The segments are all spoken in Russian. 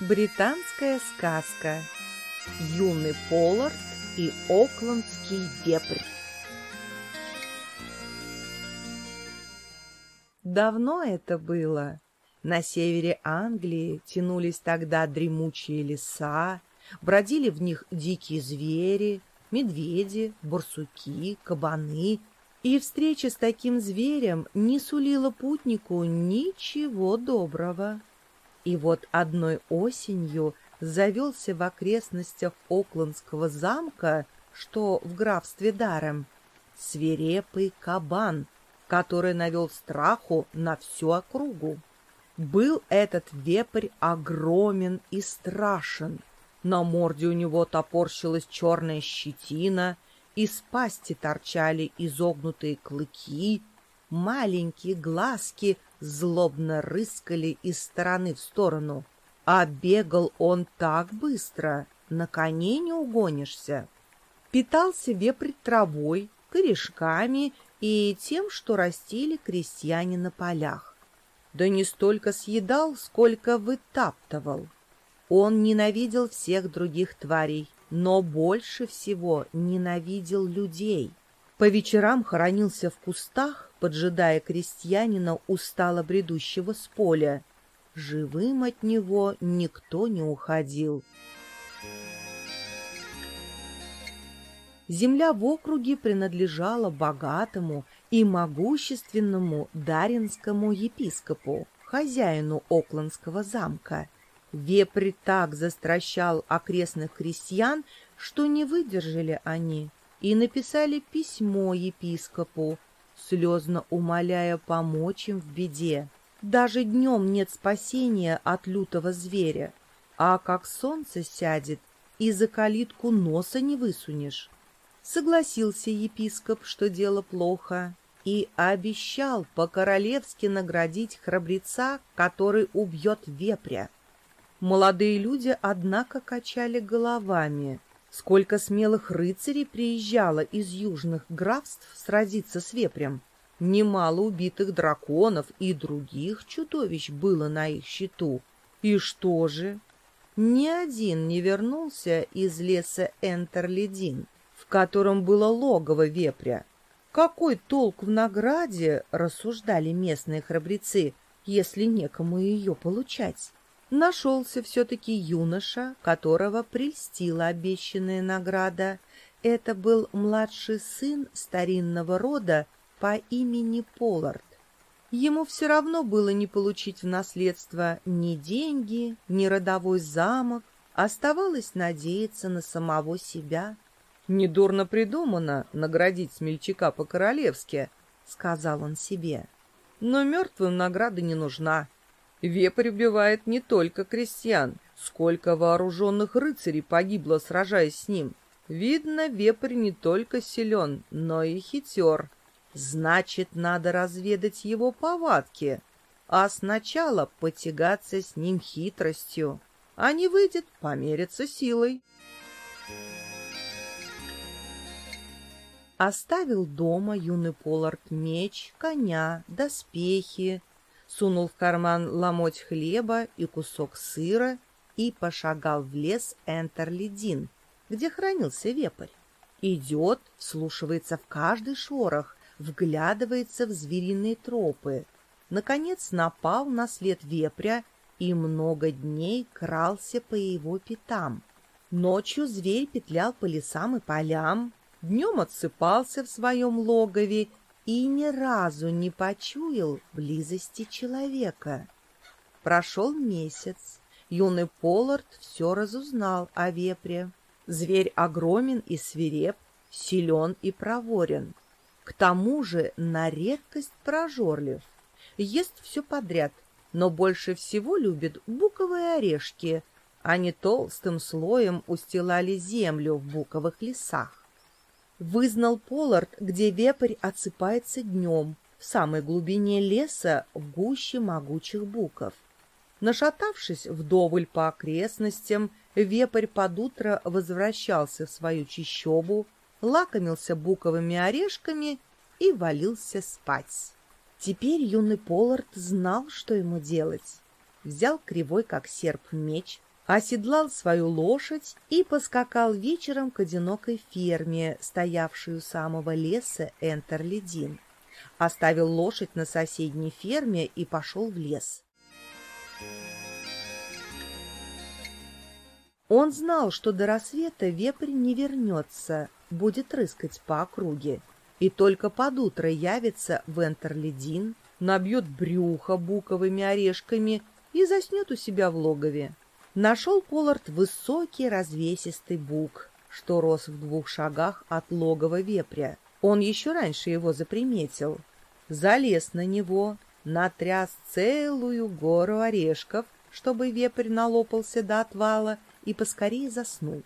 Британская сказка. Юный Поллард и Оклендский вепрь. Давно это было. На севере Англии тянулись тогда дремучие леса, бродили в них дикие звери, медведи, барсуки, кабаны, и встреча с таким зверем не сулила путнику ничего доброго. И вот одной осенью завелся в окрестностях Оклендского замка, что в графстве Дарем, свирепый кабан, который навел страху на всю округу. Был этот вепрь огромен и страшен. На морде у него топорщилась черная щетина, из пасти торчали изогнутые клыки, маленькие глазки злобно рыскали из стороны в сторону. А бегал он так быстро, на коне не угонишься. Питался вепрь травой, корешками и тем, что растили крестьяне на полях. Да не столько съедал, сколько вытаптывал. Он ненавидел всех других тварей, но больше всего ненавидел людей. По вечерам хоронился в кустах, поджидая крестьянина, устало бредущего с поля. Живым от него никто не уходил. Земля в округе принадлежала богатому и могущественному даринскому епископу, хозяину Оклендского замка. Вепрь так застращал окрестных крестьян, что не выдержали они и написали письмо епископу, слезно умоляя помочь им в беде. Даже днем нет спасения от лютого зверя, а как солнце сядет, и за калитку носа не высунешь. Согласился епископ, что дело плохо, и обещал по-королевски наградить храбреца, который убьет вепря. Молодые люди, однако, качали головами — Сколько смелых рыцарей приезжало из южных графств сразиться с вепрем. Немало убитых драконов и других чудовищ было на их счету. И что же? Ни один не вернулся из леса Энтерледин, в котором было логово вепря. Какой толк в награде, рассуждали местные храбрецы, если некому ее получать? Нашелся все-таки юноша, которого прельстила обещанная награда. Это был младший сын старинного рода по имени Полард. Ему все равно было не получить в наследство ни деньги, ни родовой замок, оставалось надеяться на самого себя. «Недурно придумано наградить смельчака по-королевски», — сказал он себе. «Но мертвым награда не нужна, Вепрь убивает не только крестьян, сколько вооруженных рыцарей погибло, сражаясь с ним. Видно, вепрь не только силен, но и хитер. Значит, надо разведать его повадки, а сначала потягаться с ним хитростью, а не выйдет помериться силой. Оставил дома юный Полард меч, коня, доспехи, сунул в карман ломоть хлеба и кусок сыра и пошагал в лес Энтерлидин, где хранился вепрь. Идет, вслушивается в каждый шорох, вглядывается в звериные тропы. Наконец напал на след вепря и много дней крался по его пятам. Ночью зверь петлял по лесам и полям, днем отсыпался в своем логове и ни разу не почуял близости человека. Прошел месяц. Юный Поллард все разузнал о вепре. Зверь огромен и свиреп, силен и проворен. К тому же на редкость прожорлив. Ест все подряд, но больше всего любит буковые орешки. Они толстым слоем устилали землю в буковых лесах. Вызнал Поллард, где вепрь отсыпается днем, в самой глубине леса, в гуще могучих буков. Нашатавшись вдоволь по окрестностям, вепрь под утро возвращался в свою чищобу, лакомился буковыми орешками и валился спать. Теперь юный Поллард знал, что ему делать. Взял кривой, как серп, меч, оседлал свою лошадь и поскакал вечером к одинокой ферме, стоявшей у самого леса Энтерлидин. Оставил лошадь на соседней ферме и пошел в лес. Он знал, что до рассвета вепрь не вернется, будет рыскать по округе, и только под утро явится в Энтерлидин, набьет брюхо буковыми орешками и заснет у себя в логове. Нашел Поллард высокий развесистый бук, что рос в двух шагах от логова вепря. Он еще раньше его заприметил. Залез на него, натряс целую гору орешков, чтобы вепрь налопался до отвала и поскорее заснул.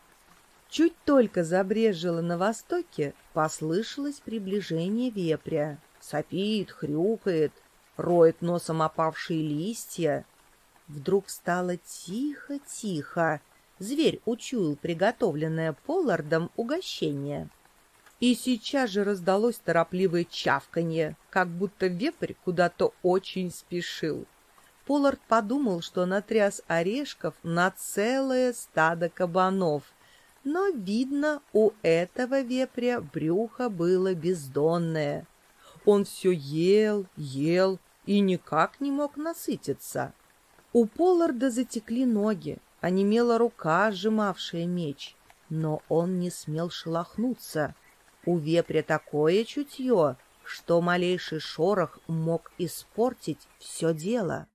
Чуть только забрежило на востоке, послышалось приближение вепря. Сопит, хрюкает, роет носом опавшие листья. Вдруг стало тихо-тихо. Зверь учуял приготовленное Поллардом угощение. И сейчас же раздалось торопливое чавканье, как будто вепрь куда-то очень спешил. Поллард подумал, что натряс орешков на целое стадо кабанов, но, видно, у этого вепря брюхо было бездонное. Он все ел, ел и никак не мог насытиться. У Полларда затекли ноги, онемела рука, сжимавшая меч, но он не смел шелохнуться. У вепря такое чутье, что малейший шорох мог испортить все дело.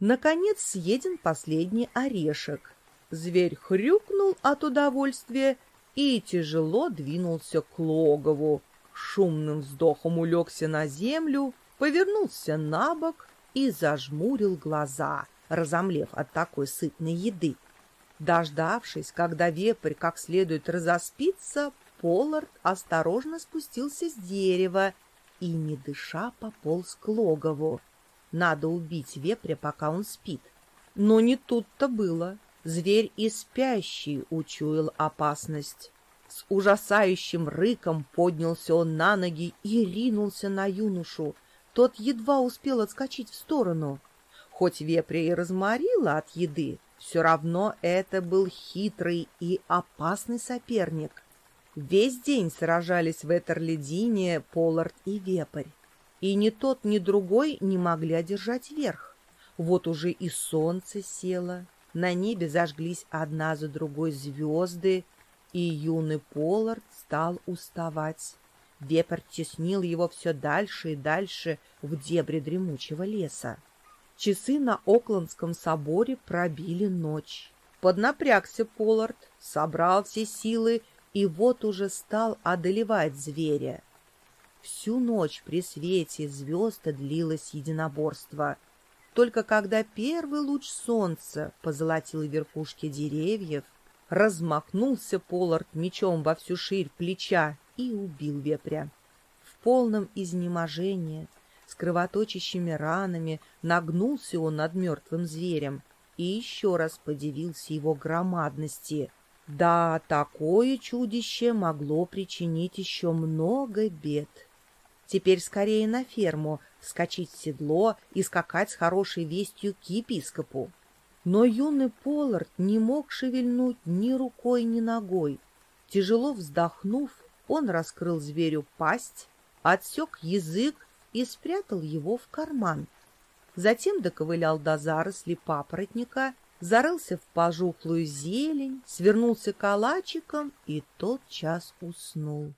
Наконец съеден последний орешек. Зверь хрюкнул от удовольствия и тяжело двинулся к логову. Шумным вздохом улегся на землю, повернулся на бок и зажмурил глаза, разомлев от такой сытной еды. Дождавшись, когда вепрь как следует разоспится, Поллард осторожно спустился с дерева и, не дыша, пополз к логову. Надо убить вепря, пока он спит. Но не тут-то было. Зверь и спящий учуял опасность. С ужасающим рыком поднялся он на ноги и ринулся на юношу. Тот едва успел отскочить в сторону. Хоть вепря и разморила от еды, все равно это был хитрый и опасный соперник. Весь день сражались в Этерледине Поллард и Вепрь и ни тот, ни другой не могли одержать верх. Вот уже и солнце село, на небе зажглись одна за другой звезды, и юный Поллард стал уставать. Вепер теснил его все дальше и дальше в дебри дремучего леса. Часы на Оклендском соборе пробили ночь. Поднапрягся Поллард, собрал все силы и вот уже стал одолевать зверя. Всю ночь при свете звезд длилось единоборство. Только когда первый луч солнца позолотил верхушки деревьев, размахнулся Поллард мечом во всю ширь плеча и убил вепря. В полном изнеможении, с кровоточащими ранами, нагнулся он над мертвым зверем и еще раз подивился его громадности. Да, такое чудище могло причинить еще много бед. Теперь скорее на ферму, вскочить в седло и скакать с хорошей вестью к епископу. Но юный Поллард не мог шевельнуть ни рукой, ни ногой. Тяжело вздохнув, он раскрыл зверю пасть, отсек язык и спрятал его в карман. Затем доковылял до заросли папоротника, зарылся в пожухлую зелень, свернулся калачиком и тотчас уснул.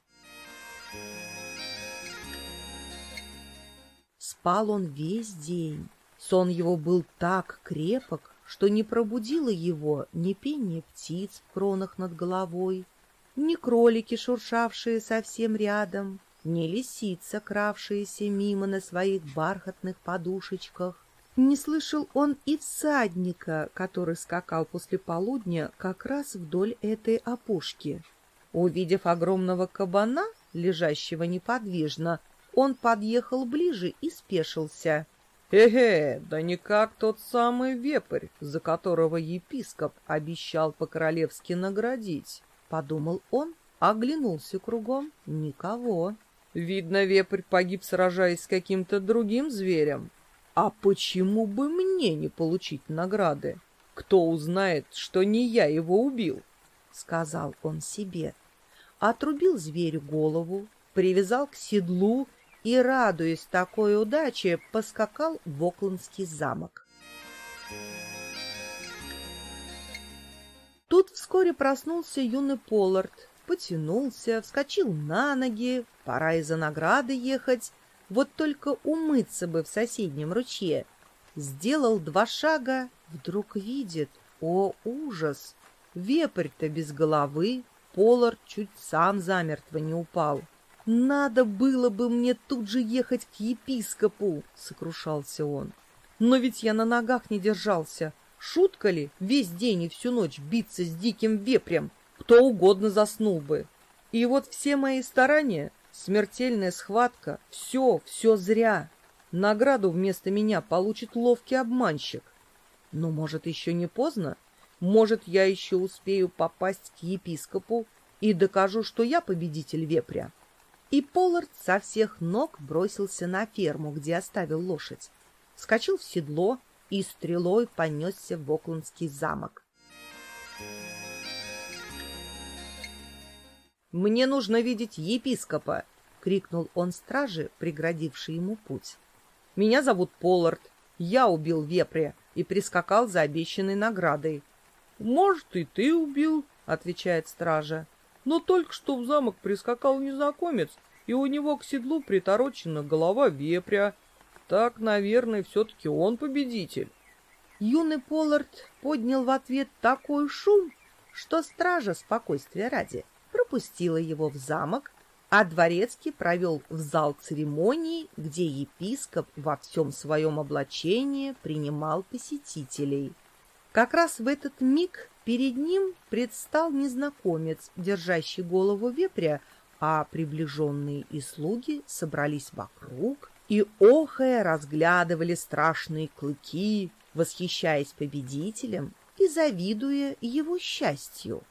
Спал он весь день. Сон его был так крепок, что не пробудило его ни пение птиц в кронах над головой, ни кролики, шуршавшие совсем рядом, ни лисица, кравшаяся мимо на своих бархатных подушечках. Не слышал он и всадника, который скакал после полудня как раз вдоль этой опушки. Увидев огромного кабана, лежащего неподвижно, он подъехал ближе и спешился. «Эге, да не как тот самый вепрь, за которого епископ обещал по-королевски наградить», — подумал он, оглянулся кругом. Никого. «Видно, вепрь погиб, сражаясь с каким-то другим зверем. А почему бы мне не получить награды? Кто узнает, что не я его убил? — сказал он себе. Отрубил зверю голову, привязал к седлу и, радуясь такой удаче, поскакал в Оклендский замок. Тут вскоре проснулся юный Поллард, потянулся, вскочил на ноги, пора из-за награды ехать, вот только умыться бы в соседнем ручье. Сделал два шага, вдруг видит, о ужас, вепрь-то без головы, Поллард чуть сам замертво не упал. «Надо было бы мне тут же ехать к епископу!» — сокрушался он. «Но ведь я на ногах не держался. Шутка ли весь день и всю ночь биться с диким вепрем? Кто угодно заснул бы. И вот все мои старания, смертельная схватка, все, все зря. Награду вместо меня получит ловкий обманщик. Но, может, еще не поздно? Может, я еще успею попасть к епископу и докажу, что я победитель вепря?» И Поллард со всех ног бросился на ферму, где оставил лошадь. Вскочил в седло и стрелой понесся в Оклендский замок. «Мне нужно видеть епископа!» — крикнул он страже, преградивший ему путь. «Меня зовут Поллард. Я убил вепря и прискакал за обещанной наградой». «Может, и ты убил», — отвечает стража. Но только что в замок прискакал незнакомец, и у него к седлу приторочена голова вепря. Так, наверное, все-таки он победитель. Юный Поллард поднял в ответ такой шум, что стража спокойствия ради пропустила его в замок, а дворецкий провел в зал церемонии, где епископ во всем своем облачении принимал посетителей. Как раз в этот миг перед ним предстал незнакомец, держащий голову вепря, а приближенные и слуги собрались вокруг и, охая, разглядывали страшные клыки, восхищаясь победителем и завидуя его счастью.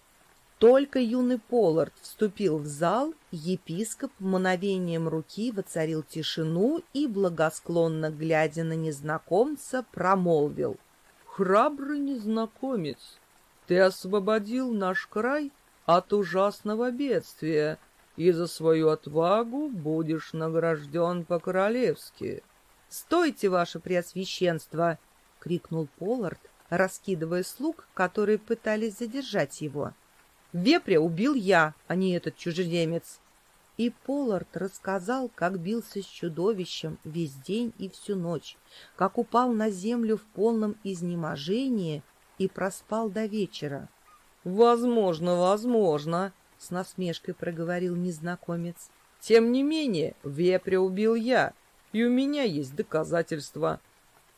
Только юный Поллард вступил в зал, епископ мгновением руки воцарил тишину и, благосклонно глядя на незнакомца, промолвил — храбрый незнакомец, ты освободил наш край от ужасного бедствия, и за свою отвагу будешь награжден по-королевски. — Стойте, ваше преосвященство! — крикнул Поллард, раскидывая слуг, которые пытались задержать его. — Вепря убил я, а не этот чужеземец. И Поллард рассказал, как бился с чудовищем весь день и всю ночь, как упал на землю в полном изнеможении и проспал до вечера. — Возможно, возможно, — с насмешкой проговорил незнакомец. — Тем не менее, вепря убил я, и у меня есть доказательства.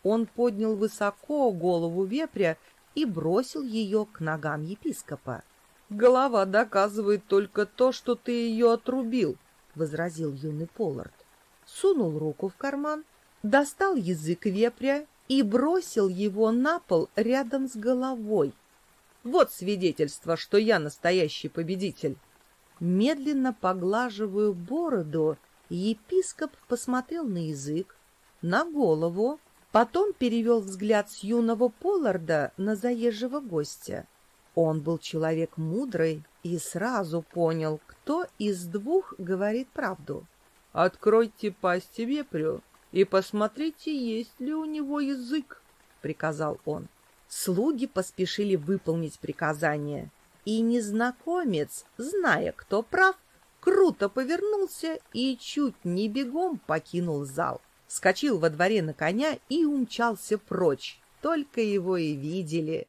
Он поднял высоко голову вепря и бросил ее к ногам епископа. Голова доказывает только то, что ты ее отрубил, — возразил юный Поллард. Сунул руку в карман, достал язык вепря и бросил его на пол рядом с головой. Вот свидетельство, что я настоящий победитель. Медленно поглаживаю бороду, епископ посмотрел на язык, на голову, потом перевел взгляд с юного Полларда на заезжего гостя. Он был человек мудрый и сразу понял, кто из двух говорит правду. «Откройте пасть вепрю и посмотрите, есть ли у него язык», — приказал он. Слуги поспешили выполнить приказание, и незнакомец, зная, кто прав, круто повернулся и чуть не бегом покинул зал. Скочил во дворе на коня и умчался прочь. Только его и видели.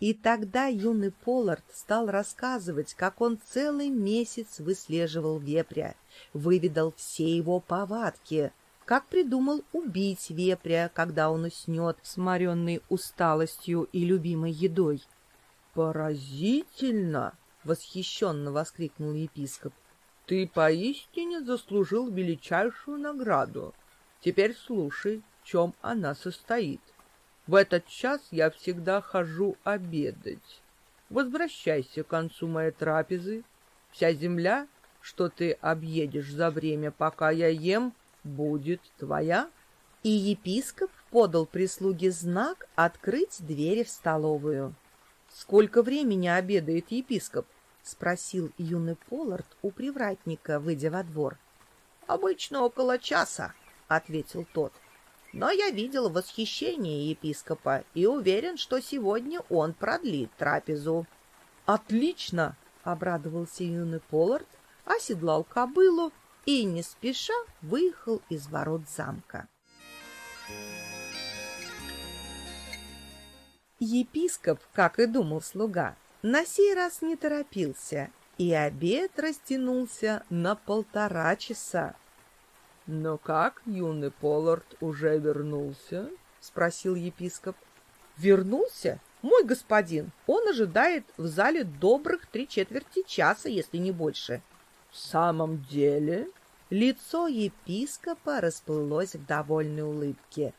И тогда юный Поллард стал рассказывать, как он целый месяц выслеживал вепря, выведал все его повадки, как придумал убить вепря, когда он уснет, сморенный усталостью и любимой едой. «Поразительно!» — восхищенно воскликнул епископ. «Ты поистине заслужил величайшую награду. Теперь слушай, в чем она состоит». В этот час я всегда хожу обедать. Возвращайся к концу моей трапезы. Вся земля что ты объедешь за время, пока я ем, будет твоя. И епископ подал прислуге знак открыть двери в столовую. «Сколько времени обедает епископ?» — спросил юный Поллард у привратника, выйдя во двор. «Обычно около часа», — ответил тот. «Но я видел восхищение епископа и уверен, что сегодня он продлит трапезу». «Отлично!» — обрадовался юный Поллард, оседлал кобылу и не спеша выехал из ворот замка. Епископ, как и думал слуга, на сей раз не торопился, и обед растянулся на полтора часа. — Но как юный Поллард уже вернулся? — спросил епископ. — Вернулся? Мой господин, он ожидает в зале добрых три четверти часа, если не больше. — В самом деле? Лицо епископа расплылось в довольной улыбке.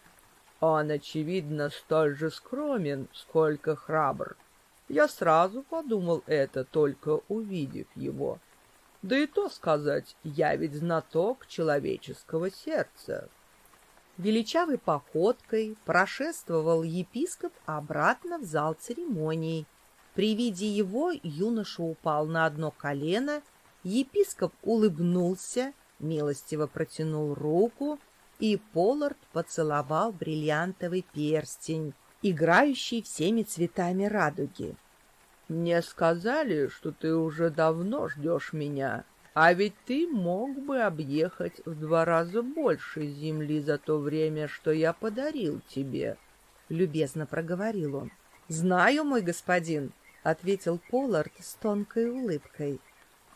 Он, очевидно, столь же скромен, сколько храбр. Я сразу подумал это, только увидев его. Да и то сказать, я ведь знаток человеческого сердца. Величавой походкой прошествовал епископ обратно в зал церемоний. При виде его юноша упал на одно колено, епископ улыбнулся, милостиво протянул руку, и Поллард поцеловал бриллиантовый перстень, играющий всеми цветами радуги. «Мне сказали, что ты уже давно ждешь меня, а ведь ты мог бы объехать в два раза больше земли за то время, что я подарил тебе», — любезно проговорил он. «Знаю, мой господин», — ответил Поллард с тонкой улыбкой.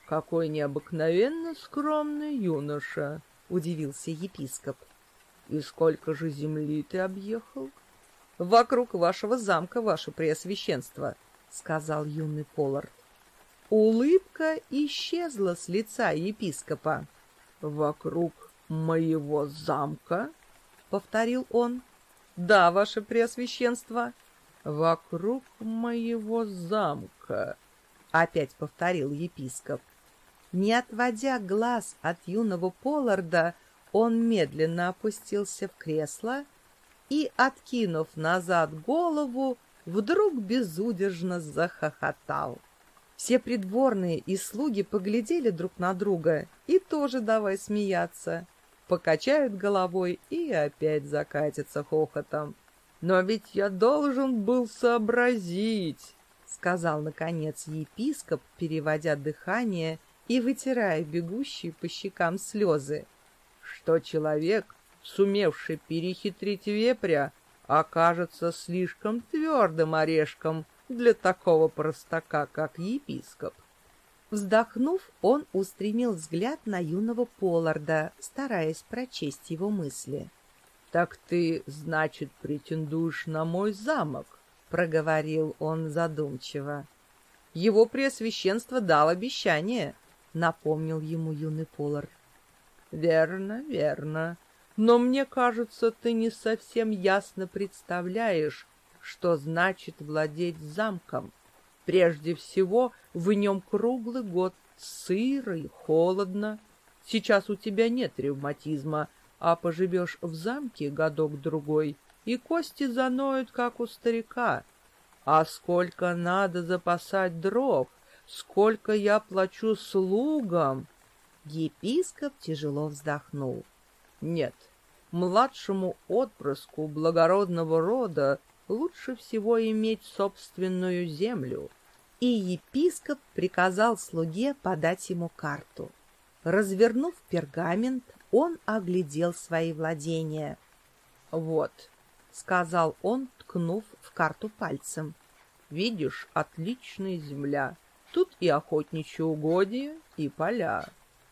«Какой необыкновенно скромный юноша!» — удивился епископ. «И сколько же земли ты объехал?» «Вокруг вашего замка, ваше преосвященство», — сказал юный Поллард. Улыбка исчезла с лица епископа. «Вокруг моего замка?» — повторил он. «Да, ваше преосвященство». «Вокруг моего замка», — опять повторил епископ. Не отводя глаз от юного Полларда, он медленно опустился в кресло и, откинув назад голову, вдруг безудержно захохотал. Все придворные и слуги поглядели друг на друга и тоже давай смеяться. Покачают головой и опять закатятся хохотом. «Но ведь я должен был сообразить», — сказал, наконец, епископ, переводя дыхание и вытирая бегущие по щекам слезы, что человек, сумевший перехитрить вепря, окажется слишком твердым орешком для такого простака, как епископ. Вздохнув, он устремил взгляд на юного Полларда, стараясь прочесть его мысли. — Так ты, значит, претендуешь на мой замок? — проговорил он задумчиво. — Его преосвященство дал обещание, напомнил ему юный Полар. Верно, верно. Но мне кажется, ты не совсем ясно представляешь, что значит владеть замком. Прежде всего, в нем круглый год сыро и холодно. Сейчас у тебя нет ревматизма, а поживешь в замке годок-другой, и кости заноют, как у старика. А сколько надо запасать дров, Сколько я плачу слугам!» Епископ тяжело вздохнул. «Нет, младшему отпрыску благородного рода лучше всего иметь собственную землю». И епископ приказал слуге подать ему карту. Развернув пергамент, он оглядел свои владения. «Вот», — сказал он, ткнув в карту пальцем, — «видишь, отличная земля. Тут и охотничьи угодья, и поля.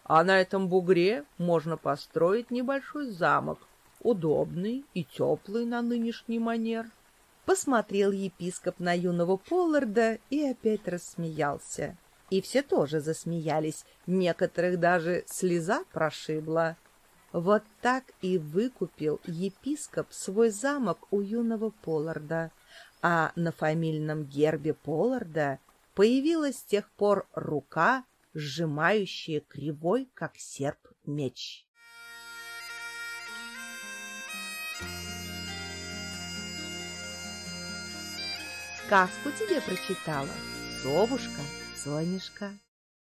А на этом бугре можно построить небольшой замок, удобный и теплый на нынешний манер. Посмотрел епископ на юного Полларда и опять рассмеялся. И все тоже засмеялись, некоторых даже слеза прошибла. Вот так и выкупил епископ свой замок у юного Полларда, а на фамильном гербе Полларда появилась с тех пор рука, сжимающее кривой, как серп, меч. Сказку тебе прочитала совушка Сонюшка.